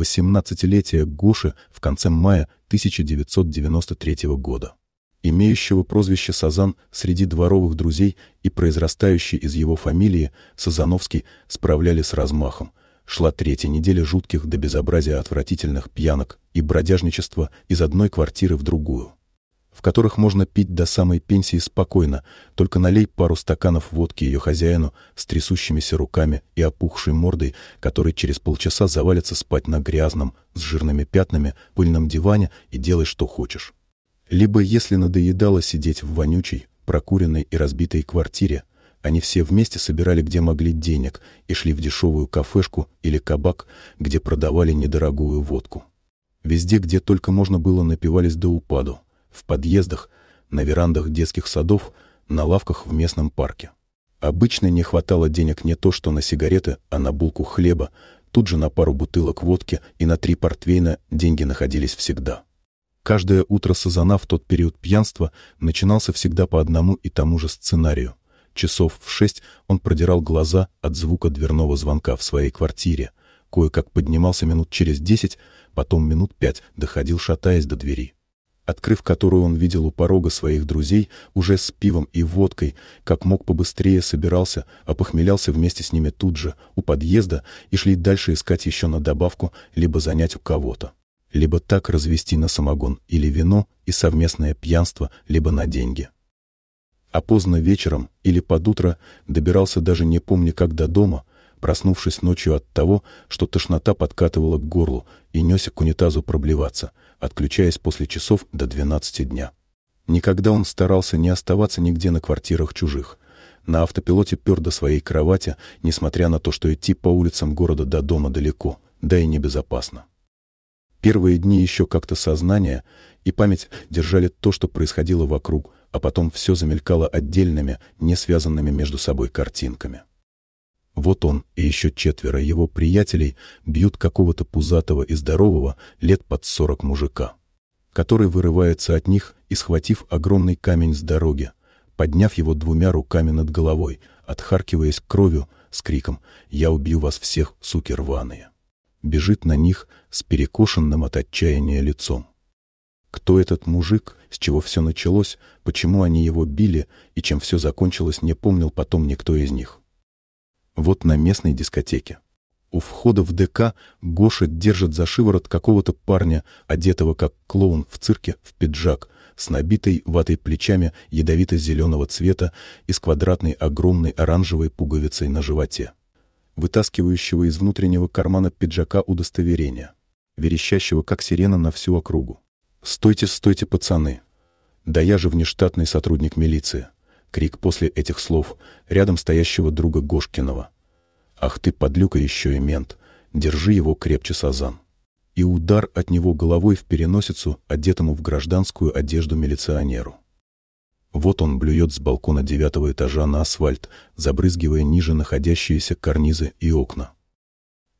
18-летия Гоши в конце мая 1993 года. Имеющего прозвище Сазан среди дворовых друзей и произрастающий из его фамилии Сазановский справляли с размахом. Шла третья неделя жутких до безобразия отвратительных пьянок и бродяжничества из одной квартиры в другую в которых можно пить до самой пенсии спокойно, только налей пару стаканов водки ее хозяину с трясущимися руками и опухшей мордой, который через полчаса завалится спать на грязном, с жирными пятнами, пыльном диване и делай, что хочешь. Либо, если надоедало сидеть в вонючей, прокуренной и разбитой квартире, они все вместе собирали где могли денег и шли в дешевую кафешку или кабак, где продавали недорогую водку. Везде, где только можно было, напивались до упаду в подъездах, на верандах детских садов, на лавках в местном парке. Обычно не хватало денег не то что на сигареты, а на булку хлеба, тут же на пару бутылок водки и на три портвейна деньги находились всегда. Каждое утро Сазана в тот период пьянства начинался всегда по одному и тому же сценарию. Часов в шесть он продирал глаза от звука дверного звонка в своей квартире, кое-как поднимался минут через десять, потом минут пять доходил, шатаясь до двери открыв которую он видел у порога своих друзей, уже с пивом и водкой, как мог побыстрее собирался, опохмелялся вместе с ними тут же, у подъезда, и шли дальше искать еще на добавку, либо занять у кого-то. Либо так развести на самогон или вино и совместное пьянство, либо на деньги. А поздно вечером или под утро добирался даже не помня как до дома, проснувшись ночью от того, что тошнота подкатывала к горлу и несся к унитазу проблеваться, отключаясь после часов до 12 дня. Никогда он старался не оставаться нигде на квартирах чужих. На автопилоте пер до своей кровати, несмотря на то, что идти по улицам города до дома далеко, да и небезопасно. Первые дни еще как-то сознание и память держали то, что происходило вокруг, а потом все замелькало отдельными, не связанными между собой картинками. Вот он и еще четверо его приятелей бьют какого-то пузатого и здорового лет под сорок мужика, который вырывается от них и, схватив огромный камень с дороги, подняв его двумя руками над головой, отхаркиваясь кровью, с криком «Я убью вас всех, суки рваные!» бежит на них с перекошенным от отчаяния лицом. Кто этот мужик, с чего все началось, почему они его били и чем все закончилось, не помнил потом никто из них. Вот на местной дискотеке. У входа в ДК Гоша держит за шиворот какого-то парня, одетого как клоун в цирке в пиджак, с набитой ватой плечами ядовито-зеленого цвета и с квадратной огромной оранжевой пуговицей на животе, вытаскивающего из внутреннего кармана пиджака удостоверения, верещащего как сирена на всю округу. «Стойте, стойте, пацаны! Да я же внештатный сотрудник милиции!» Крик после этих слов рядом стоящего друга Гошкинова. «Ах ты, подлюка еще и мент! Держи его крепче, Сазан!» И удар от него головой в переносицу, одетому в гражданскую одежду милиционеру. Вот он блюет с балкона девятого этажа на асфальт, забрызгивая ниже находящиеся карнизы и окна.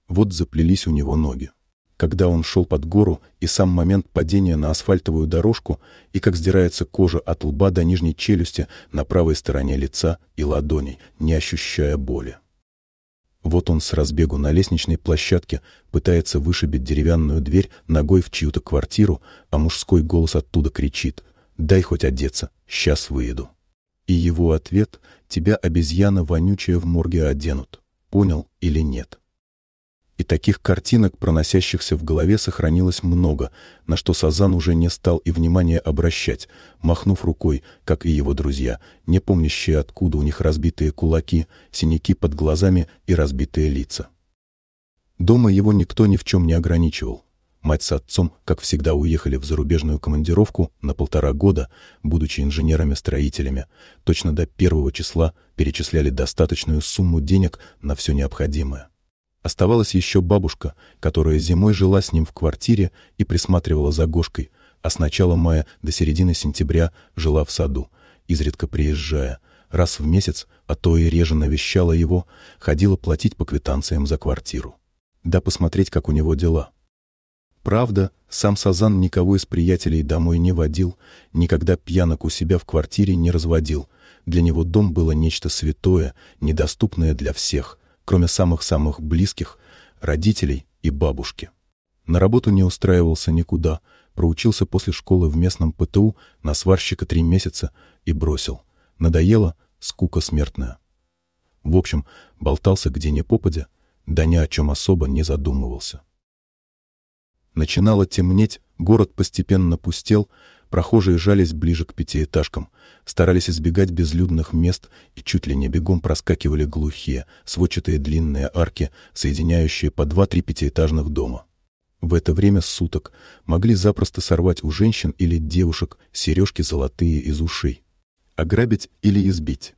Вот заплелись у него ноги когда он шел под гору, и сам момент падения на асфальтовую дорожку, и как сдирается кожа от лба до нижней челюсти на правой стороне лица и ладоней, не ощущая боли. Вот он с разбегу на лестничной площадке пытается вышибить деревянную дверь ногой в чью-то квартиру, а мужской голос оттуда кричит «Дай хоть одеться, сейчас выеду». И его ответ «Тебя обезьяна вонючая в морге оденут». Понял или нет? И таких картинок, проносящихся в голове, сохранилось много, на что Сазан уже не стал и внимания обращать, махнув рукой, как и его друзья, не помнящие, откуда у них разбитые кулаки, синяки под глазами и разбитые лица. Дома его никто ни в чем не ограничивал. Мать с отцом, как всегда, уехали в зарубежную командировку на полтора года, будучи инженерами-строителями. Точно до первого числа перечисляли достаточную сумму денег на все необходимое. Оставалась еще бабушка, которая зимой жила с ним в квартире и присматривала за Гошкой, а с начала мая до середины сентября жила в саду, изредка приезжая. Раз в месяц, а то и реже навещала его, ходила платить по квитанциям за квартиру. Да посмотреть, как у него дела. Правда, сам Сазан никого из приятелей домой не водил, никогда пьянок у себя в квартире не разводил. Для него дом было нечто святое, недоступное для всех, кроме самых-самых близких, родителей и бабушки. На работу не устраивался никуда, проучился после школы в местном ПТУ на сварщика три месяца и бросил. Надоело, скука смертная. В общем, болтался где ни попадя, да ни о чем особо не задумывался. Начинало темнеть, город постепенно пустел, прохожие жались ближе к пятиэтажкам, старались избегать безлюдных мест и чуть ли не бегом проскакивали глухие, сводчатые длинные арки, соединяющие по два-три пятиэтажных дома. В это время суток могли запросто сорвать у женщин или девушек сережки золотые из ушей, ограбить или избить.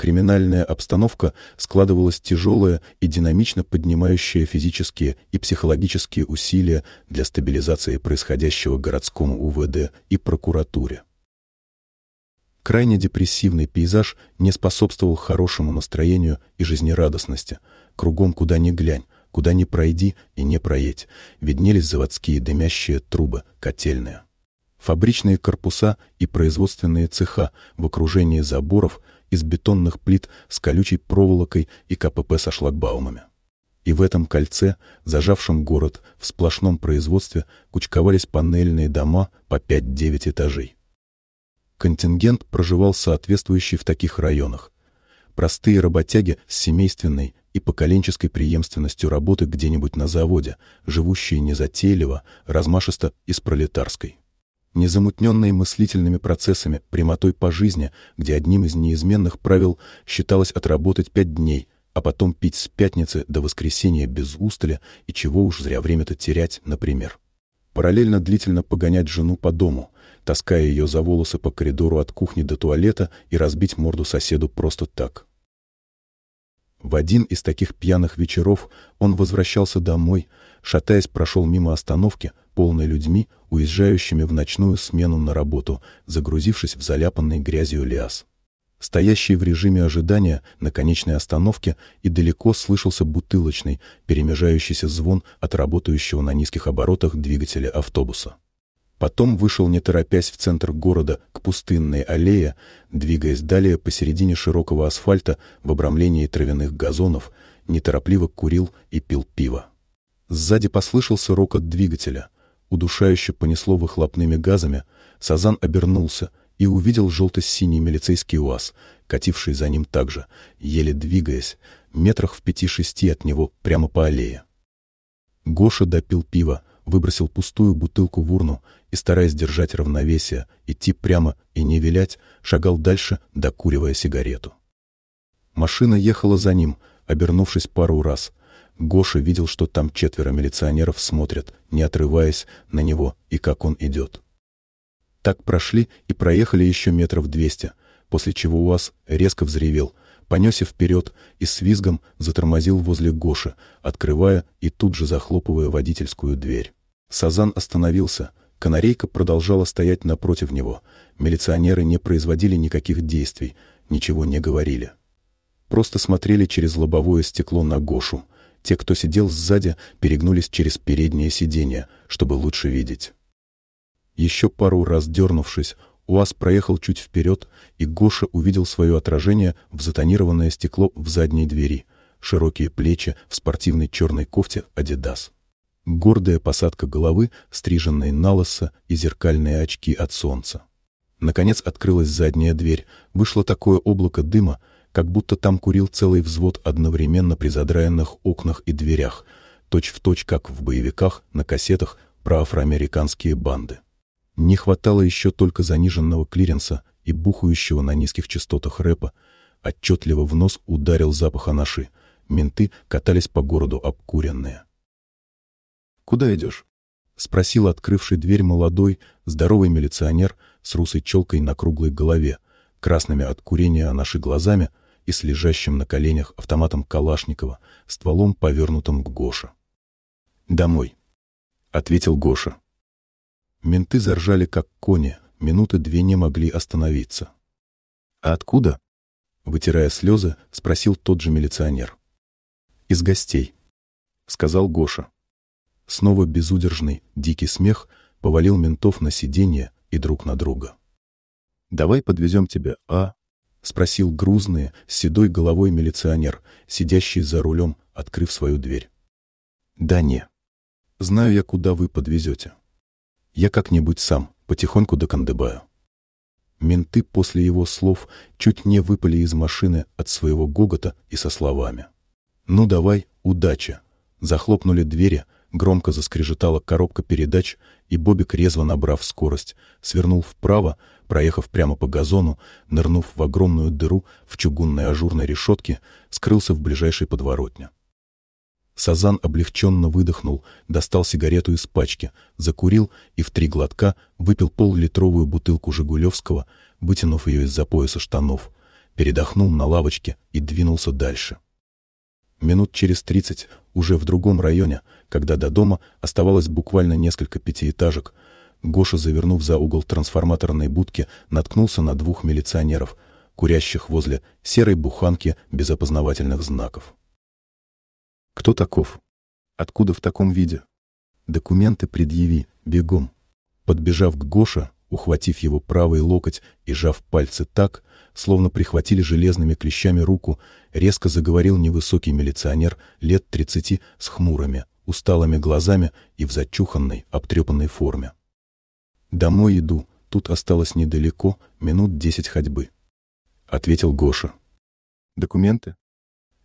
Криминальная обстановка складывалась тяжелая и динамично поднимающая физические и психологические усилия для стабилизации происходящего городскому УВД и прокуратуре. Крайне депрессивный пейзаж не способствовал хорошему настроению и жизнерадостности. Кругом куда ни глянь, куда ни пройди и не проедь, виднелись заводские дымящие трубы, котельные. Фабричные корпуса и производственные цеха в окружении заборов из бетонных плит с колючей проволокой и КПП со шлагбаумами. И в этом кольце, зажавшем город в сплошном производстве, кучковались панельные дома по 5-9 этажей. Контингент проживал соответствующий в таких районах. Простые работяги с семейственной и поколенческой преемственностью работы где-нибудь на заводе, живущие незатейливо, размашисто и с пролетарской незамутненные мыслительными процессами, прямотой по жизни, где одним из неизменных правил считалось отработать пять дней, а потом пить с пятницы до воскресенья без устали и чего уж зря время-то терять, например. Параллельно длительно погонять жену по дому, таская ее за волосы по коридору от кухни до туалета и разбить морду соседу просто так. В один из таких пьяных вечеров он возвращался домой, шатаясь, прошел мимо остановки, полной людьми, уезжающими в ночную смену на работу, загрузившись в заляпанный грязью лиас. Стоящий в режиме ожидания на конечной остановке и далеко слышался бутылочный, перемежающийся звон от работающего на низких оборотах двигателя автобуса. Потом вышел, не торопясь, в центр города, к пустынной аллее, двигаясь далее посередине широкого асфальта в обрамлении травяных газонов, неторопливо курил и пил пиво. Сзади послышался рокот двигателя — удушающе понесло выхлопными газами, Сазан обернулся и увидел желто-синий милицейский УАЗ, кативший за ним также, еле двигаясь, метрах в пяти-шести от него, прямо по аллее. Гоша допил пиво, выбросил пустую бутылку в урну и, стараясь держать равновесие, идти прямо и не вилять, шагал дальше, докуривая сигарету. Машина ехала за ним, обернувшись пару раз, Гоша видел, что там четверо милиционеров смотрят, не отрываясь на него и как он идет. Так прошли и проехали еще метров двести, после чего УАЗ резко взревел, понесся вперед и с визгом затормозил возле Гоши, открывая и тут же захлопывая водительскую дверь. Сазан остановился, канарейка продолжала стоять напротив него, милиционеры не производили никаких действий, ничего не говорили. Просто смотрели через лобовое стекло на Гошу — те, кто сидел сзади, перегнулись через переднее сиденье, чтобы лучше видеть. Еще пару раз дернувшись, УАЗ проехал чуть вперед, и Гоша увидел свое отражение в затонированное стекло в задней двери, широкие плечи в спортивной черной кофте «Адидас». Гордая посадка головы, стриженные на и зеркальные очки от солнца. Наконец открылась задняя дверь, вышло такое облако дыма, как будто там курил целый взвод одновременно при задраенных окнах и дверях, точь-в-точь, точь, как в боевиках на кассетах про афроамериканские банды. Не хватало еще только заниженного клиренса и бухающего на низких частотах рэпа, отчетливо в нос ударил запах анаши. Менты катались по городу обкуренные. «Куда идешь?» — спросил открывший дверь молодой, здоровый милиционер с русой челкой на круглой голове, красными от курения наши глазами, и с лежащим на коленях автоматом Калашникова, стволом повернутым к Гоше. «Домой», — ответил Гоша. Менты заржали, как кони, минуты две не могли остановиться. «А откуда?» — вытирая слезы, спросил тот же милиционер. «Из гостей», — сказал Гоша. Снова безудержный, дикий смех повалил ментов на сиденье и друг на друга. «Давай подвезем тебя, а?» — спросил грузный, с седой головой милиционер, сидящий за рулем, открыв свою дверь. «Да не». Знаю я, куда вы подвезете. Я как-нибудь сам, потихоньку докандыбаю. Менты после его слов чуть не выпали из машины от своего гогота и со словами. «Ну давай, удачи!» Захлопнули двери, громко заскрежетала коробка передач, и Бобик, резво набрав скорость, свернул вправо, проехав прямо по газону, нырнув в огромную дыру в чугунной ажурной решетке, скрылся в ближайшей подворотне. Сазан облегченно выдохнул, достал сигарету из пачки, закурил и в три глотка выпил пол-литровую бутылку «Жигулевского», вытянув ее из-за пояса штанов, передохнул на лавочке и двинулся дальше. Минут через тридцать, уже в другом районе, когда до дома оставалось буквально несколько пятиэтажек, Гоша, завернув за угол трансформаторной будки, наткнулся на двух милиционеров, курящих возле серой буханки без опознавательных знаков. Кто таков? Откуда в таком виде? Документы предъяви, бегом. Подбежав к Гоше, ухватив его правый локоть и жав пальцы так, словно прихватили железными клещами руку, резко заговорил невысокий милиционер лет тридцати с хмурыми, усталыми глазами и в зачуханной, обтрепанной форме. «Домой иду, тут осталось недалеко, минут десять ходьбы», — ответил Гоша. «Документы?»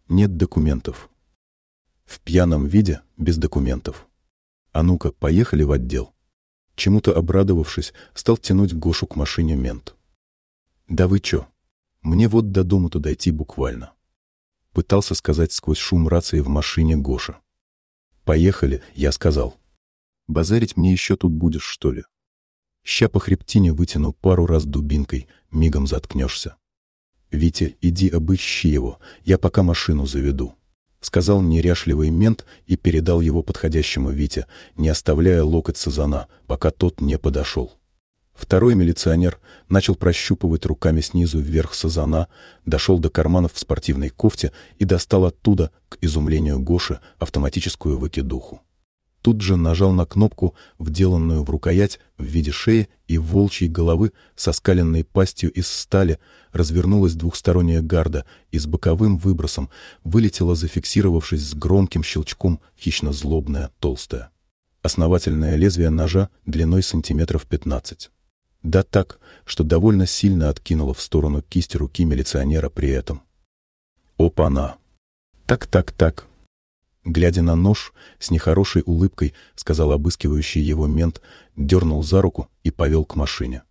«Нет документов», в пьяном виде, без документов. А ну-ка, поехали в отдел. Чему-то обрадовавшись, стал тянуть Гошу к машине мент. «Да вы чё? Мне вот до дома-то дойти буквально». Пытался сказать сквозь шум рации в машине Гоша. «Поехали», — я сказал. «Базарить мне еще тут будешь, что ли?» Ща по хребтине вытяну пару раз дубинкой, мигом заткнешься. «Витя, иди обыщи его, я пока машину заведу» сказал неряшливый мент и передал его подходящему Вите, не оставляя локоть Сазана, пока тот не подошел. Второй милиционер начал прощупывать руками снизу вверх Сазана, дошел до карманов в спортивной кофте и достал оттуда, к изумлению Гоши, автоматическую выкидуху тут же нажал на кнопку, вделанную в рукоять в виде шеи и волчьей головы со скаленной пастью из стали, развернулась двухсторонняя гарда и с боковым выбросом вылетела, зафиксировавшись с громким щелчком, хищно-злобная, толстая. Основательное лезвие ножа длиной сантиметров 15. Да так, что довольно сильно откинуло в сторону кисть руки милиционера при этом. Опа-на! Так-так-так, Глядя на нож, с нехорошей улыбкой, сказал обыскивающий его мент, дернул за руку и повел к машине.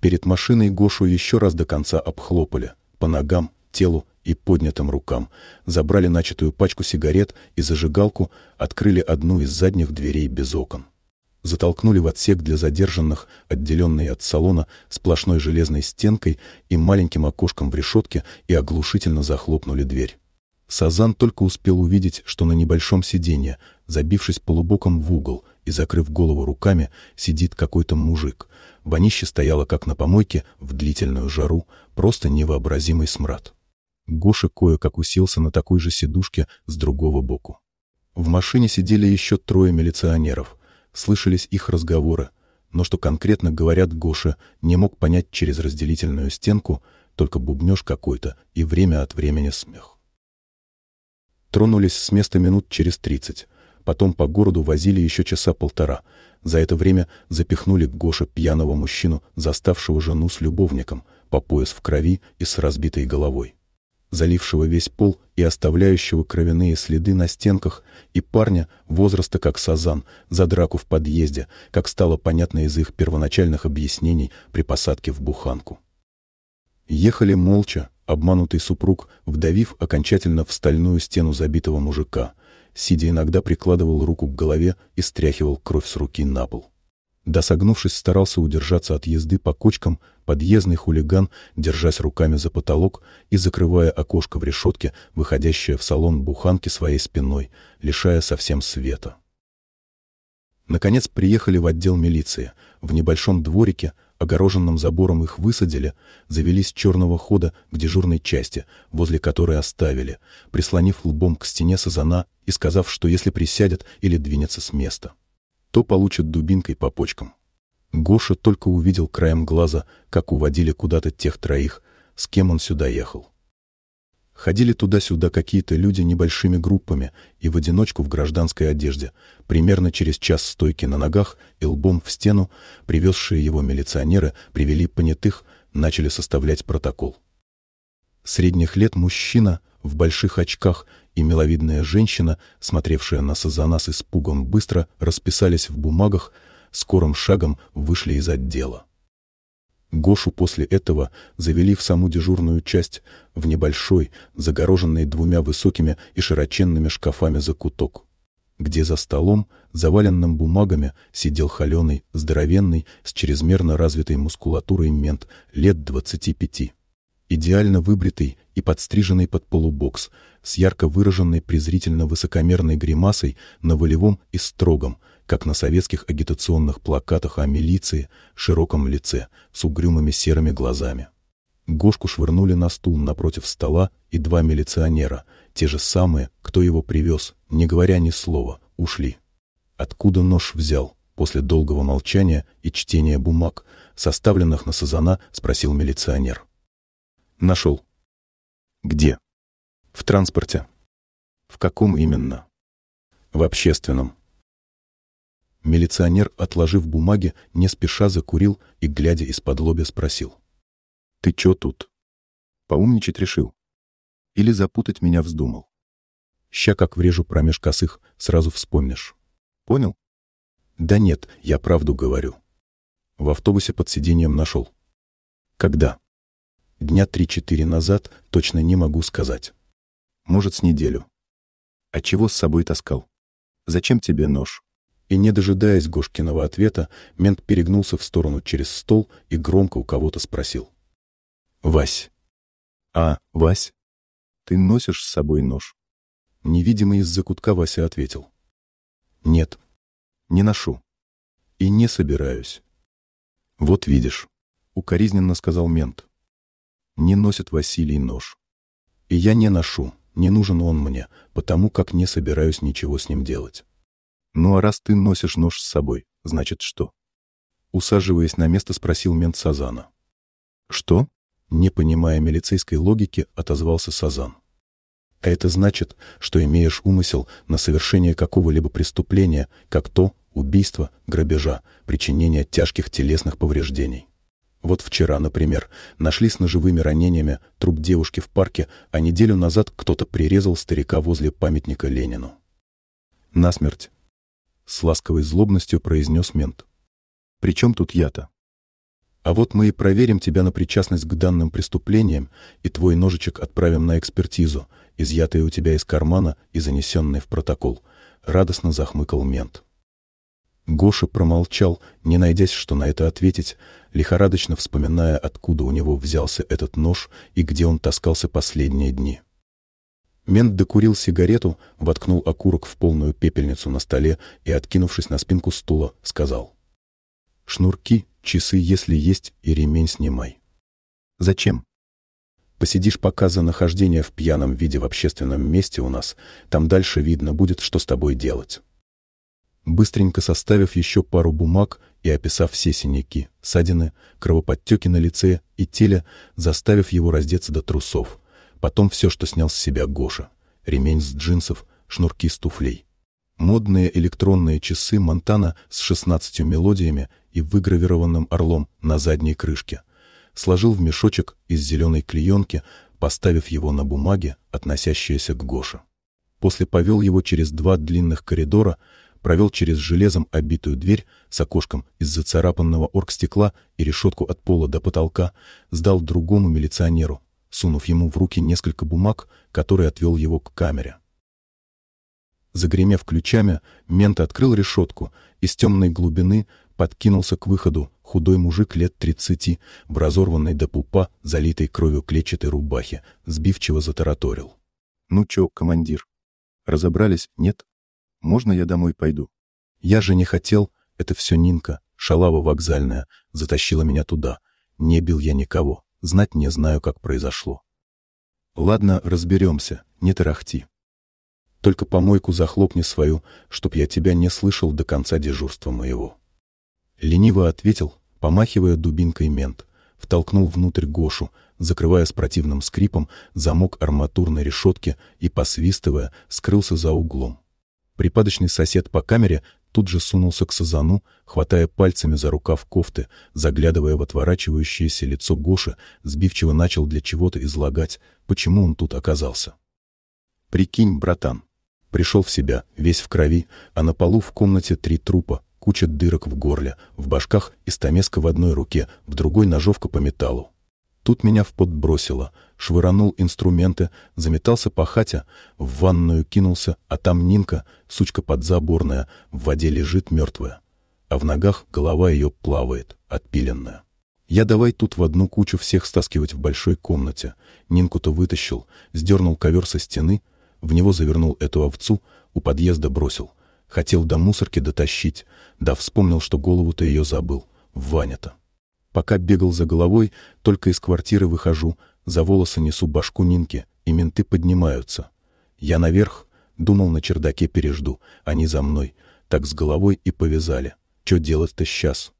Перед машиной Гошу еще раз до конца обхлопали, по ногам, телу и поднятым рукам, забрали начатую пачку сигарет и зажигалку, открыли одну из задних дверей без окон. Затолкнули в отсек для задержанных, отделенный от салона сплошной железной стенкой и маленьким окошком в решетке, и оглушительно захлопнули дверь. Сазан только успел увидеть, что на небольшом сиденье, забившись полубоком в угол и закрыв голову руками, сидит какой-то мужик. Вонище стояло, как на помойке, в длительную жару, просто невообразимый смрад. Гоша кое-как уселся на такой же сидушке с другого боку. В машине сидели еще трое милиционеров. Слышались их разговоры, но что конкретно говорят Гоша, не мог понять через разделительную стенку, только бубнеж какой-то и время от времени смех. Тронулись с места минут через тридцать. Потом по городу возили еще часа полтора. За это время запихнули к Гоше пьяного мужчину, заставшего жену с любовником, по пояс в крови и с разбитой головой. Залившего весь пол и оставляющего кровяные следы на стенках, и парня, возраста как Сазан, за драку в подъезде, как стало понятно из их первоначальных объяснений при посадке в буханку. Ехали молча, обманутый супруг, вдавив окончательно в стальную стену забитого мужика, сидя иногда прикладывал руку к голове и стряхивал кровь с руки на пол. Досогнувшись, старался удержаться от езды по кочкам, подъездный хулиган, держась руками за потолок и закрывая окошко в решетке, выходящее в салон буханки своей спиной, лишая совсем света. Наконец приехали в отдел милиции. В небольшом дворике, огороженном забором их высадили, завели с черного хода к дежурной части, возле которой оставили, прислонив лбом к стене сазана и сказав, что если присядет или двинется с места, то получат дубинкой по почкам. Гоша только увидел краем глаза, как уводили куда-то тех троих, с кем он сюда ехал. Ходили туда-сюда какие-то люди небольшими группами и в одиночку в гражданской одежде. Примерно через час стойки на ногах и лбом в стену привезшие его милиционеры привели понятых, начали составлять протокол. Средних лет мужчина в больших очках и миловидная женщина, смотревшая на Сазана с испугом, быстро расписались в бумагах, скорым шагом вышли из отдела. Гошу после этого завели в саму дежурную часть, в небольшой, загороженный двумя высокими и широченными шкафами закуток, где за столом, заваленным бумагами, сидел холеный, здоровенный, с чрезмерно развитой мускулатурой мент лет двадцати пяти. Идеально выбритый и подстриженный под полубокс, с ярко выраженной презрительно-высокомерной гримасой на волевом и строгом, как на советских агитационных плакатах о милиции, широком лице, с угрюмыми серыми глазами. Гошку швырнули на стул напротив стола, и два милиционера, те же самые, кто его привез, не говоря ни слова, ушли. Откуда нож взял? После долгого молчания и чтения бумаг, составленных на Сазана, спросил милиционер. Нашел. Где? В транспорте. В каком именно? В общественном. Милиционер, отложив бумаги, не спеша закурил и, глядя из-под лобя, спросил. «Ты чё тут? Поумничать решил? Или запутать меня вздумал? Ща как врежу промеж косых, сразу вспомнишь. Понял? Да нет, я правду говорю. В автобусе под сиденьем нашел. Когда? Дня три-четыре назад, точно не могу сказать. Может, с неделю. А чего с собой таскал? Зачем тебе нож? И, не дожидаясь Гошкиного ответа, мент перегнулся в сторону через стол и громко у кого-то спросил. «Вась». «А, Вась, ты носишь с собой нож?» Невидимый из-за кутка Вася ответил. «Нет, не ношу. И не собираюсь». «Вот видишь», — укоризненно сказал мент. «Не носит Василий нож. И я не ношу, не нужен он мне, потому как не собираюсь ничего с ним делать». «Ну а раз ты носишь нож с собой, значит что?» Усаживаясь на место, спросил мент Сазана. «Что?» Не понимая милицейской логики, отозвался Сазан. «А это значит, что имеешь умысел на совершение какого-либо преступления, как то убийство, грабежа, причинение тяжких телесных повреждений. Вот вчера, например, нашли с ножевыми ранениями труп девушки в парке, а неделю назад кто-то прирезал старика возле памятника Ленину. Насмерть с ласковой злобностью произнес мент. «При чем тут я-то?» «А вот мы и проверим тебя на причастность к данным преступлениям, и твой ножичек отправим на экспертизу, изъятый у тебя из кармана и занесенный в протокол», — радостно захмыкал мент. Гоша промолчал, не найдясь, что на это ответить, лихорадочно вспоминая, откуда у него взялся этот нож и где он таскался последние дни. Мент докурил сигарету, воткнул окурок в полную пепельницу на столе и, откинувшись на спинку стула, сказал. «Шнурки, часы, если есть, и ремень снимай». «Зачем?» «Посидишь пока за нахождение в пьяном виде в общественном месте у нас, там дальше видно будет, что с тобой делать». Быстренько составив еще пару бумаг и описав все синяки, ссадины, кровоподтеки на лице и теле, заставив его раздеться до трусов, Потом все, что снял с себя Гоша. Ремень с джинсов, шнурки с туфлей. Модные электронные часы Монтана с 16 мелодиями и выгравированным орлом на задней крышке. Сложил в мешочек из зеленой клеенки, поставив его на бумаге, относящиеся к Гоше. После повел его через два длинных коридора, провел через железом обитую дверь с окошком из зацарапанного оргстекла и решетку от пола до потолка, сдал другому милиционеру, сунув ему в руки несколько бумаг, которые отвел его к камере. Загремев ключами, мент открыл решетку, и с темной глубины подкинулся к выходу худой мужик лет тридцати, в разорванной до пупа, залитой кровью клетчатой рубахе, сбивчиво затараторил. «Ну чё, командир, разобрались, нет? Можно я домой пойду?» «Я же не хотел, это все Нинка, шалава вокзальная, затащила меня туда. Не бил я никого. Знать не знаю, как произошло. Ладно, разберемся, не тарахти. Только помойку захлопни свою, чтоб я тебя не слышал до конца дежурства моего. Лениво ответил, помахивая дубинкой мент, втолкнул внутрь Гошу, закрывая с противным скрипом замок арматурной решетки и, посвистывая, скрылся за углом. Припадочный сосед по камере тут же сунулся к Сазану, хватая пальцами за рукав кофты, заглядывая в отворачивающееся лицо Гоши, сбивчиво начал для чего-то излагать, почему он тут оказался. «Прикинь, братан, пришел в себя, весь в крови, а на полу в комнате три трупа, куча дырок в горле, в башках истамеска в одной руке, в другой ножовка по металлу. Тут меня в пот бросило, швыранул инструменты, заметался по хате, в ванную кинулся, а там Нинка, сучка подзаборная, в воде лежит мертвая. А в ногах голова ее плавает, отпиленная. Я давай тут в одну кучу всех стаскивать в большой комнате. Нинку-то вытащил, сдернул ковер со стены, в него завернул эту овцу, у подъезда бросил. Хотел до мусорки дотащить, да вспомнил, что голову-то ее забыл, Ваня-то. Пока бегал за головой, только из квартиры выхожу, за волосы несу башку Нинки, и менты поднимаются. Я наверх, думал, на чердаке пережду, они за мной, так с головой и повязали. Че делать-то сейчас?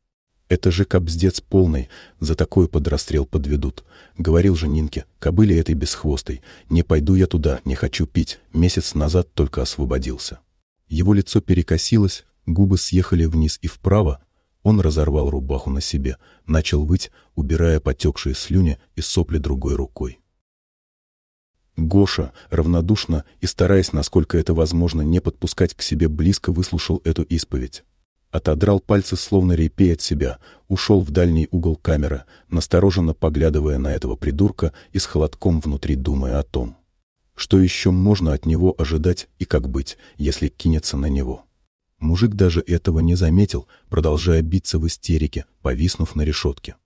Это же кобздец полный, за такой под расстрел подведут. Говорил же Нинке, кобыле этой бесхвостой, не пойду я туда, не хочу пить, месяц назад только освободился. Его лицо перекосилось, губы съехали вниз и вправо, он разорвал рубаху на себе, начал выть, убирая потекшие слюни и сопли другой рукой. Гоша, равнодушно и стараясь, насколько это возможно, не подпускать к себе близко, выслушал эту исповедь. Отодрал пальцы, словно репей от себя, ушел в дальний угол камеры, настороженно поглядывая на этого придурка и с холодком внутри думая о том, что еще можно от него ожидать и как быть, если кинется на него. Мужик даже этого не заметил, продолжая биться в истерике, повиснув на решетке.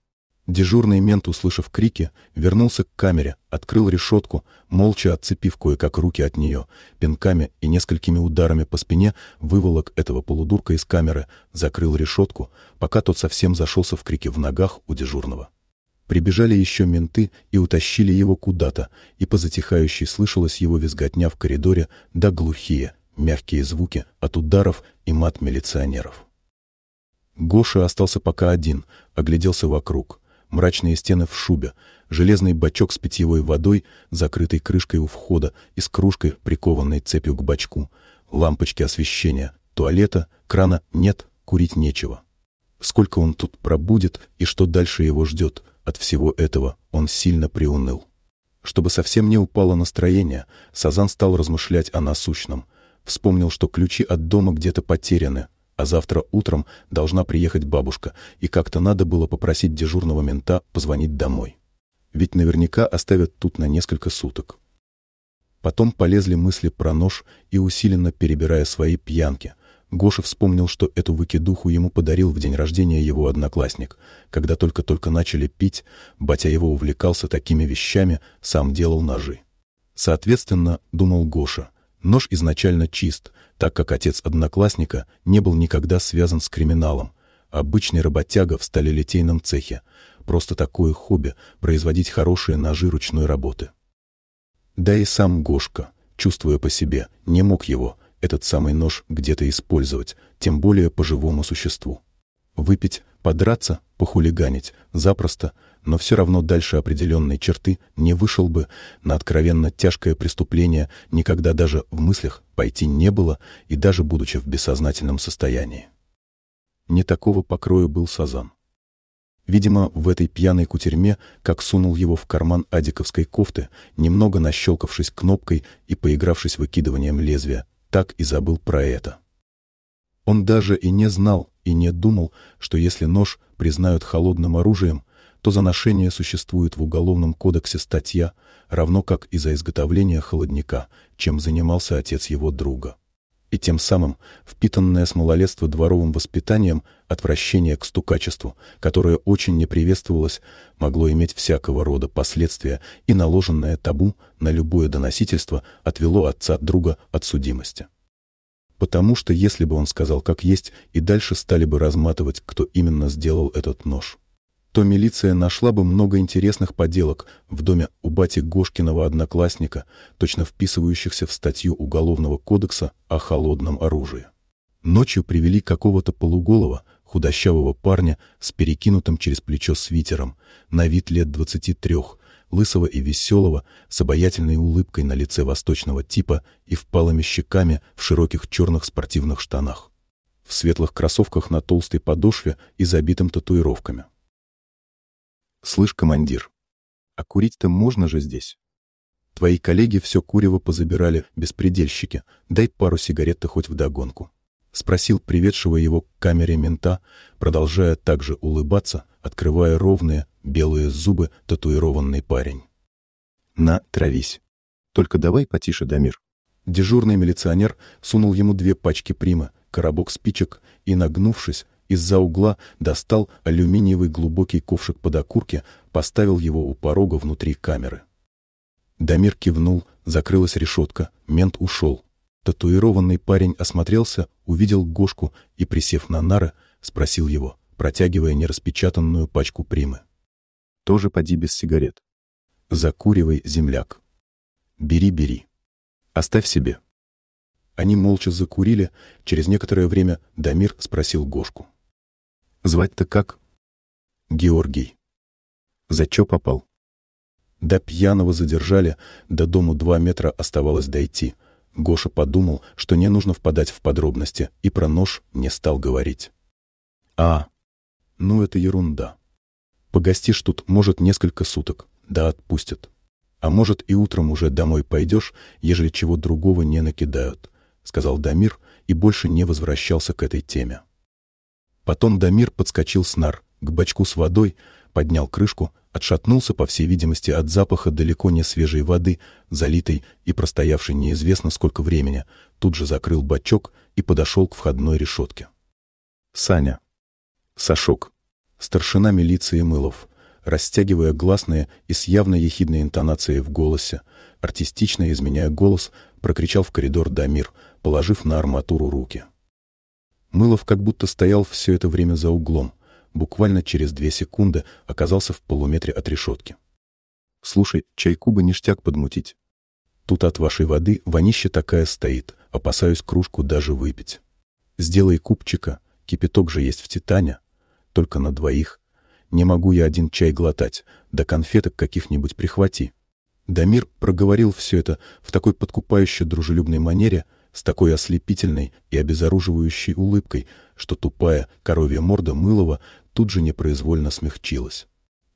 Дежурный мент, услышав крики, вернулся к камере, открыл решетку, молча отцепив кое-как руки от нее, пинками и несколькими ударами по спине выволок этого полудурка из камеры, закрыл решетку, пока тот совсем зашелся в крике в ногах у дежурного. Прибежали еще менты и утащили его куда-то, и по затихающей слышалась его визготня в коридоре, да глухие, мягкие звуки от ударов и мат милиционеров. Гоша остался пока один, огляделся вокруг. Мрачные стены в шубе, железный бачок с питьевой водой, закрытой крышкой у входа и с кружкой, прикованной цепью к бачку, лампочки освещения, туалета, крана нет, курить нечего. Сколько он тут пробудет и что дальше его ждет, от всего этого он сильно приуныл. Чтобы совсем не упало настроение, Сазан стал размышлять о насущном, Вспомнил, что ключи от дома где-то потеряны, а завтра утром должна приехать бабушка, и как-то надо было попросить дежурного мента позвонить домой. Ведь наверняка оставят тут на несколько суток. Потом полезли мысли про нож и, усиленно перебирая свои пьянки, Гоша вспомнил, что эту выкидуху ему подарил в день рождения его одноклассник. Когда только-только начали пить, батя его увлекался такими вещами, сам делал ножи. Соответственно, думал Гоша, Нож изначально чист, так как отец одноклассника не был никогда связан с криминалом. Обычный работяга в сталелитейном цехе. Просто такое хобби — производить хорошие ножи ручной работы. Да и сам Гошка, чувствуя по себе, не мог его, этот самый нож, где-то использовать, тем более по живому существу. Выпить, подраться, похулиганить, запросто, но все равно дальше определенной черты не вышел бы, на откровенно тяжкое преступление никогда даже в мыслях пойти не было и даже будучи в бессознательном состоянии. Не такого покроя был Сазан. Видимо, в этой пьяной кутерьме, как сунул его в карман адиковской кофты, немного нащелкавшись кнопкой и поигравшись выкидыванием лезвия, так и забыл про это. Он даже и не знал, и не думал, что если нож признают холодным оружием, то за ношение существует в Уголовном кодексе статья, равно как и за изготовление холодника, чем занимался отец его друга. И тем самым впитанное с малолетства дворовым воспитанием отвращение к стукачеству, которое очень не приветствовалось, могло иметь всякого рода последствия, и наложенное табу на любое доносительство отвело отца друга от судимости. Потому что если бы он сказал как есть, и дальше стали бы разматывать, кто именно сделал этот нож то милиция нашла бы много интересных поделок в доме у бати Гошкиного одноклассника, точно вписывающихся в статью Уголовного кодекса о холодном оружии. Ночью привели какого-то полуголого, худощавого парня с перекинутым через плечо свитером, на вид лет двадцати трех, лысого и веселого, с обаятельной улыбкой на лице восточного типа и впалыми щеками в широких черных спортивных штанах. В светлых кроссовках на толстой подошве и забитым татуировками. «Слышь, командир, а курить-то можно же здесь? Твои коллеги все курево позабирали, беспредельщики, дай пару сигарет-то хоть вдогонку». — спросил приведшего его к камере мента, продолжая также улыбаться, открывая ровные, белые зубы татуированный парень. «На, травись. Только давай потише, Дамир». Дежурный милиционер сунул ему две пачки прима, коробок спичек и, нагнувшись, из-за угла достал алюминиевый глубокий ковшик под окурки, поставил его у порога внутри камеры. Дамир кивнул, закрылась решетка, мент ушел. Татуированный парень осмотрелся, увидел Гошку и, присев на нары, спросил его, протягивая нераспечатанную пачку примы. «Тоже поди без сигарет». «Закуривай, земляк». «Бери, бери. Оставь себе». Они молча закурили. Через некоторое время Дамир спросил Гошку. «Звать-то как?» «Георгий». «За чё попал?» До пьяного задержали, до дому два метра оставалось дойти — Гоша подумал, что не нужно впадать в подробности, и про нож не стал говорить. «А, ну это ерунда. Погостишь тут, может, несколько суток, да отпустят. А может, и утром уже домой пойдешь, ежели чего другого не накидают», — сказал Дамир и больше не возвращался к этой теме. Потом Дамир подскочил с нар к бачку с водой, поднял крышку, отшатнулся, по всей видимости, от запаха далеко не свежей воды, залитой и простоявшей неизвестно сколько времени, тут же закрыл бачок и подошел к входной решетке. Саня. Сашок. Старшина милиции Мылов, растягивая гласные и с явно ехидной интонацией в голосе, артистично изменяя голос, прокричал в коридор Дамир, положив на арматуру руки. Мылов как будто стоял все это время за углом — буквально через две секунды оказался в полуметре от решетки. «Слушай, чайку бы ништяк подмутить. Тут от вашей воды вонища такая стоит, опасаюсь кружку даже выпить. Сделай купчика, кипяток же есть в «Титане», только на двоих. Не могу я один чай глотать, да конфеток каких-нибудь прихвати». Дамир проговорил все это в такой подкупающей дружелюбной манере, с такой ослепительной и обезоруживающей улыбкой, что тупая коровья морда Мылова тут же непроизвольно смягчилась.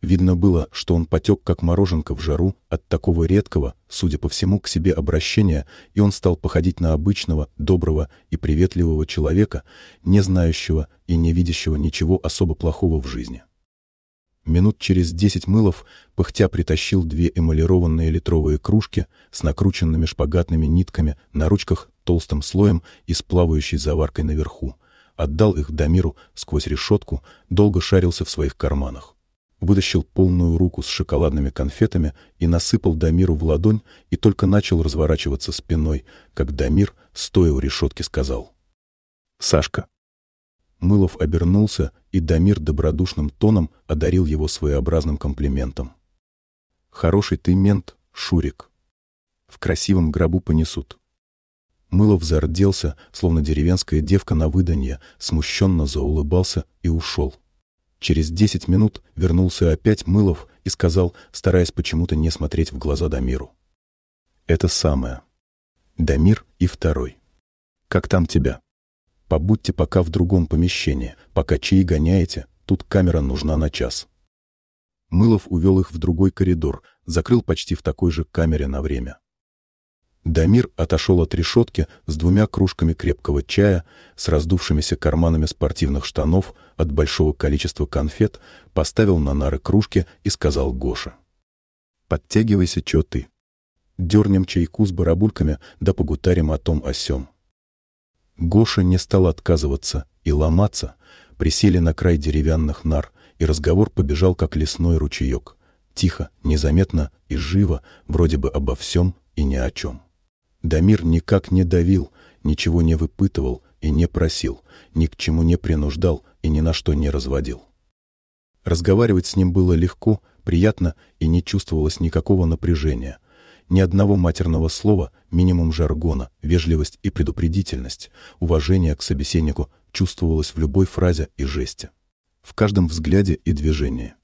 Видно было, что он потек, как мороженка в жару, от такого редкого, судя по всему, к себе обращения, и он стал походить на обычного, доброго и приветливого человека, не знающего и не видящего ничего особо плохого в жизни. Минут через десять Мылов, пыхтя притащил две эмалированные литровые кружки с накрученными шпагатными нитками на ручках толстым слоем и с плавающей заваркой наверху, отдал их Дамиру сквозь решетку, долго шарился в своих карманах. Вытащил полную руку с шоколадными конфетами и насыпал Дамиру в ладонь и только начал разворачиваться спиной, как Дамир, стоя у решетки, сказал. «Сашка». Мылов обернулся, и Дамир добродушным тоном одарил его своеобразным комплиментом. «Хороший ты мент, Шурик. В красивом гробу понесут. Мылов зарделся, словно деревенская девка на выданье, смущенно заулыбался и ушел. Через десять минут вернулся опять Мылов и сказал, стараясь почему-то не смотреть в глаза Дамиру. «Это самое. Дамир и второй. Как там тебя? Побудьте пока в другом помещении, пока чаи гоняете, тут камера нужна на час». Мылов увел их в другой коридор, закрыл почти в такой же камере на время. Дамир отошел от решетки с двумя кружками крепкого чая, с раздувшимися карманами спортивных штанов от большого количества конфет, поставил на нары кружки и сказал Гоше. «Подтягивайся, чё ты. Дернем чайку с барабульками, да погутарим о том о сём». Гоша не стал отказываться и ломаться, присели на край деревянных нар, и разговор побежал, как лесной ручеек. Тихо, незаметно и живо, вроде бы обо всем и ни о чем. Дамир никак не давил, ничего не выпытывал и не просил, ни к чему не принуждал и ни на что не разводил. Разговаривать с ним было легко, приятно и не чувствовалось никакого напряжения. Ни одного матерного слова, минимум жаргона, вежливость и предупредительность, уважение к собеседнику чувствовалось в любой фразе и жесте, в каждом взгляде и движении.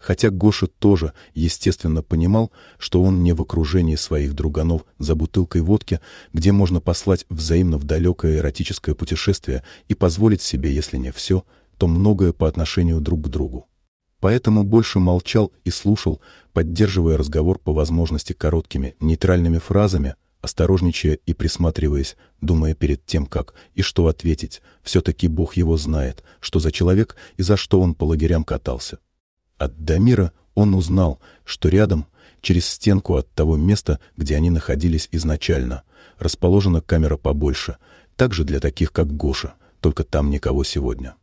Хотя Гоша тоже, естественно, понимал, что он не в окружении своих друганов за бутылкой водки, где можно послать взаимно в далекое эротическое путешествие и позволить себе, если не все, то многое по отношению друг к другу. Поэтому больше молчал и слушал, поддерживая разговор по возможности короткими, нейтральными фразами, осторожничая и присматриваясь, думая перед тем, как и что ответить. Все-таки Бог его знает, что за человек и за что он по лагерям катался. От Дамира он узнал, что рядом, через стенку от того места, где они находились изначально, расположена камера побольше, также для таких, как Гоша, только там никого сегодня.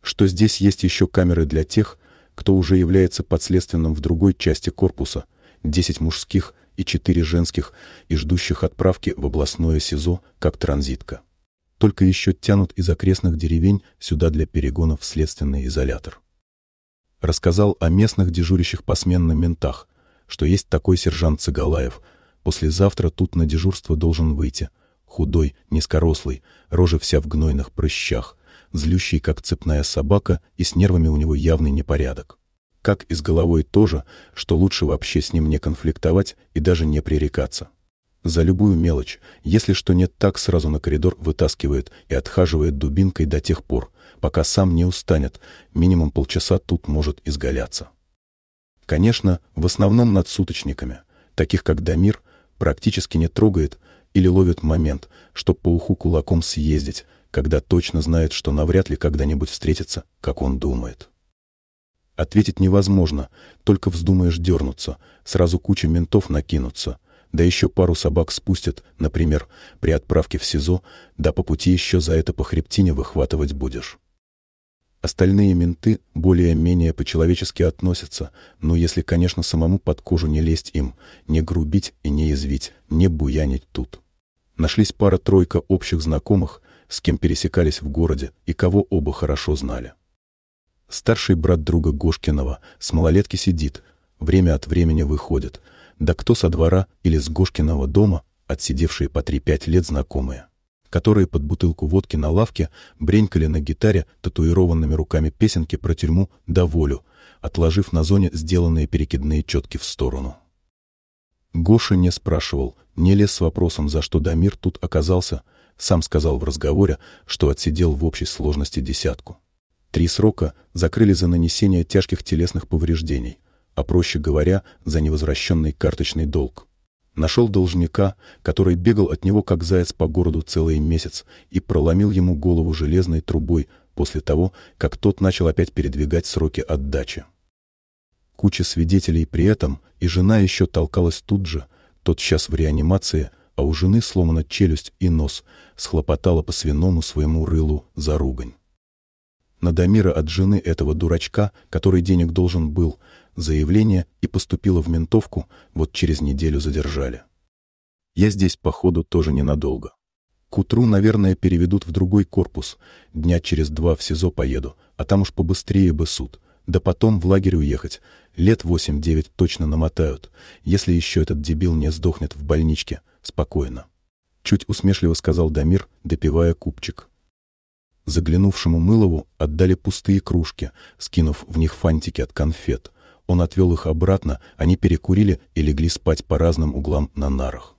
Что здесь есть еще камеры для тех, кто уже является подследственным в другой части корпуса, 10 мужских и 4 женских, и ждущих отправки в областное СИЗО как транзитка. Только еще тянут из окрестных деревень сюда для перегонов в следственный изолятор рассказал о местных дежурящих посменно ментах, что есть такой сержант Цыгалаев. Послезавтра тут на дежурство должен выйти. Худой, низкорослый, рожа вся в гнойных прыщах, злющий, как цепная собака, и с нервами у него явный непорядок. Как и с головой тоже, что лучше вообще с ним не конфликтовать и даже не пререкаться. За любую мелочь, если что нет так, сразу на коридор вытаскивает и отхаживает дубинкой до тех пор, пока сам не устанет, минимум полчаса тут может изгаляться. Конечно, в основном над суточниками, таких как Дамир, практически не трогает или ловит момент, чтоб по уху кулаком съездить, когда точно знает, что навряд ли когда-нибудь встретится, как он думает. Ответить невозможно, только вздумаешь дернуться, сразу куча ментов накинутся, да еще пару собак спустят, например, при отправке в СИЗО, да по пути еще за это по хребтине выхватывать будешь. Остальные менты более-менее по-человечески относятся, но если, конечно, самому под кожу не лезть им, не грубить и не язвить, не буянить тут. Нашлись пара-тройка общих знакомых, с кем пересекались в городе и кого оба хорошо знали. Старший брат друга Гошкинова с малолетки сидит, время от времени выходит, да кто со двора или с Гошкиного дома, отсидевшие по 3-5 лет знакомые которые под бутылку водки на лавке бренькали на гитаре татуированными руками песенки про тюрьму да волю, отложив на зоне сделанные перекидные четки в сторону. Гоша не спрашивал, не лез с вопросом, за что Дамир тут оказался, сам сказал в разговоре, что отсидел в общей сложности десятку. Три срока закрыли за нанесение тяжких телесных повреждений, а проще говоря, за невозвращенный карточный долг. Нашел должника, который бегал от него как заяц по городу целый месяц и проломил ему голову железной трубой после того, как тот начал опять передвигать сроки отдачи. Куча свидетелей при этом, и жена еще толкалась тут же, тот сейчас в реанимации, а у жены сломана челюсть и нос, схлопотала по свиному своему рылу за ругань. На Дамира от жены этого дурачка, который денег должен был, заявление и поступила в ментовку, вот через неделю задержали. Я здесь, походу, тоже ненадолго. К утру, наверное, переведут в другой корпус, дня через два в СИЗО поеду, а там уж побыстрее бы суд. Да потом в лагерь уехать. Лет восемь-девять точно намотают, если еще этот дебил не сдохнет в больничке. Спокойно. Чуть усмешливо сказал Дамир, допивая купчик. Заглянувшему Мылову отдали пустые кружки, скинув в них фантики от конфет. Он отвел их обратно, они перекурили и легли спать по разным углам на нарах.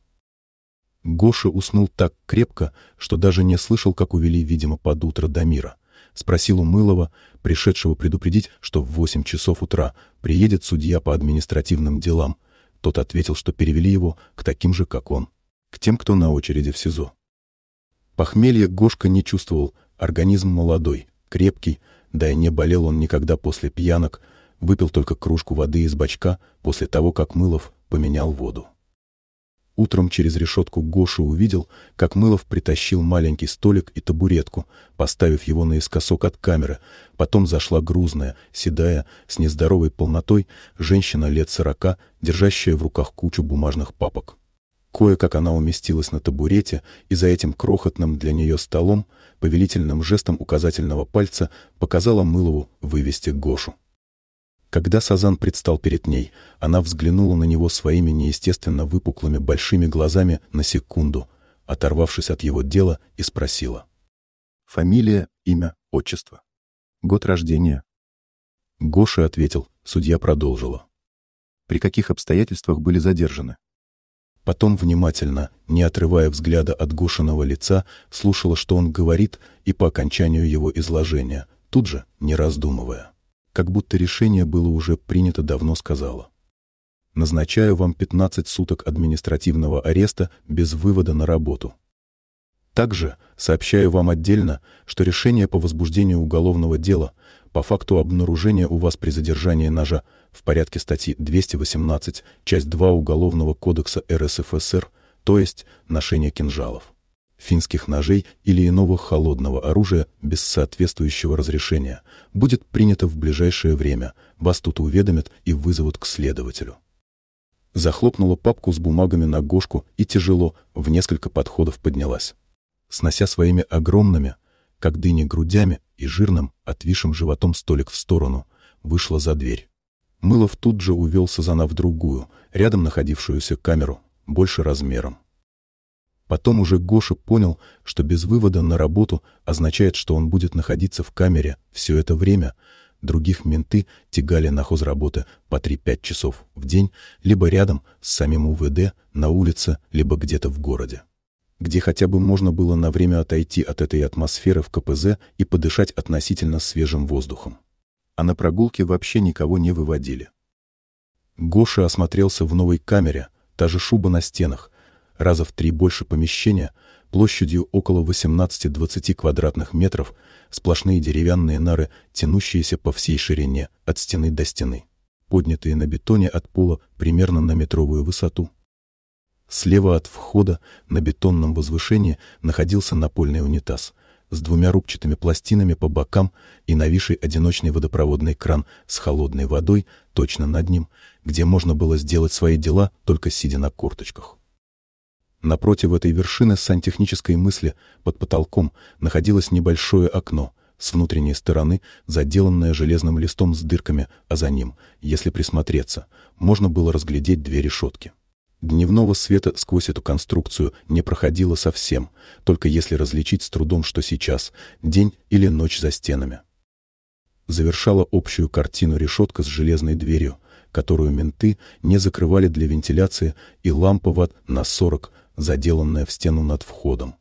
Гоша уснул так крепко, что даже не слышал, как увели, видимо, под утро Дамира. Спросил у Мылова, пришедшего предупредить, что в восемь часов утра приедет судья по административным делам. Тот ответил, что перевели его к таким же, как он, к тем, кто на очереди в СИЗО. Похмелье Гошка не чувствовал, организм молодой, крепкий, да и не болел он никогда после пьянок, выпил только кружку воды из бачка после того, как Мылов поменял воду. Утром через решетку Гоша увидел, как Мылов притащил маленький столик и табуретку, поставив его наискосок от камеры. Потом зашла грузная, седая, с нездоровой полнотой, женщина лет сорока, держащая в руках кучу бумажных папок. Кое-как она уместилась на табурете, и за этим крохотным для нее столом, повелительным жестом указательного пальца, показала Мылову вывести Гошу. Когда Сазан предстал перед ней, она взглянула на него своими неестественно выпуклыми большими глазами на секунду, оторвавшись от его дела, и спросила. Фамилия, имя, отчество. Год рождения. Гоша ответил, судья продолжила. При каких обстоятельствах были задержаны? Потом внимательно, не отрывая взгляда от Гошиного лица, слушала, что он говорит, и по окончанию его изложения, тут же, не раздумывая. Как будто решение было уже принято давно сказала. Назначаю вам 15 суток административного ареста без вывода на работу. Также сообщаю вам отдельно, что решение по возбуждению уголовного дела по факту обнаружения у вас при задержании ножа в порядке статьи 218, часть 2 Уголовного кодекса РСФСР, то есть ношение кинжалов, финских ножей или иного холодного оружия без соответствующего разрешения, будет принято в ближайшее время, вас тут уведомят и вызовут к следователю. Захлопнула папку с бумагами на гошку и тяжело, в несколько подходов поднялась снося своими огромными, как дыни грудями и жирным, отвисшим животом столик в сторону, вышла за дверь. Мылов тут же увел Сазана в другую, рядом находившуюся камеру, больше размером. Потом уже Гоша понял, что без вывода на работу означает, что он будет находиться в камере все это время. Других менты тягали на хозработы по 3-5 часов в день, либо рядом с самим УВД, на улице, либо где-то в городе где хотя бы можно было на время отойти от этой атмосферы в КПЗ и подышать относительно свежим воздухом. А на прогулке вообще никого не выводили. Гоша осмотрелся в новой камере, та же шуба на стенах, раза в три больше помещения, площадью около 18-20 квадратных метров, сплошные деревянные нары, тянущиеся по всей ширине, от стены до стены, поднятые на бетоне от пола примерно на метровую высоту. Слева от входа на бетонном возвышении находился напольный унитаз с двумя рубчатыми пластинами по бокам и нависший одиночный водопроводный кран с холодной водой точно над ним, где можно было сделать свои дела, только сидя на курточках. Напротив этой вершины сантехнической мысли под потолком находилось небольшое окно, с внутренней стороны заделанное железным листом с дырками, а за ним, если присмотреться, можно было разглядеть две решетки. Дневного света сквозь эту конструкцию не проходило совсем, только если различить с трудом, что сейчас — день или ночь за стенами. Завершала общую картину решетка с железной дверью, которую менты не закрывали для вентиляции, и лампа ватт на 40, заделанная в стену над входом.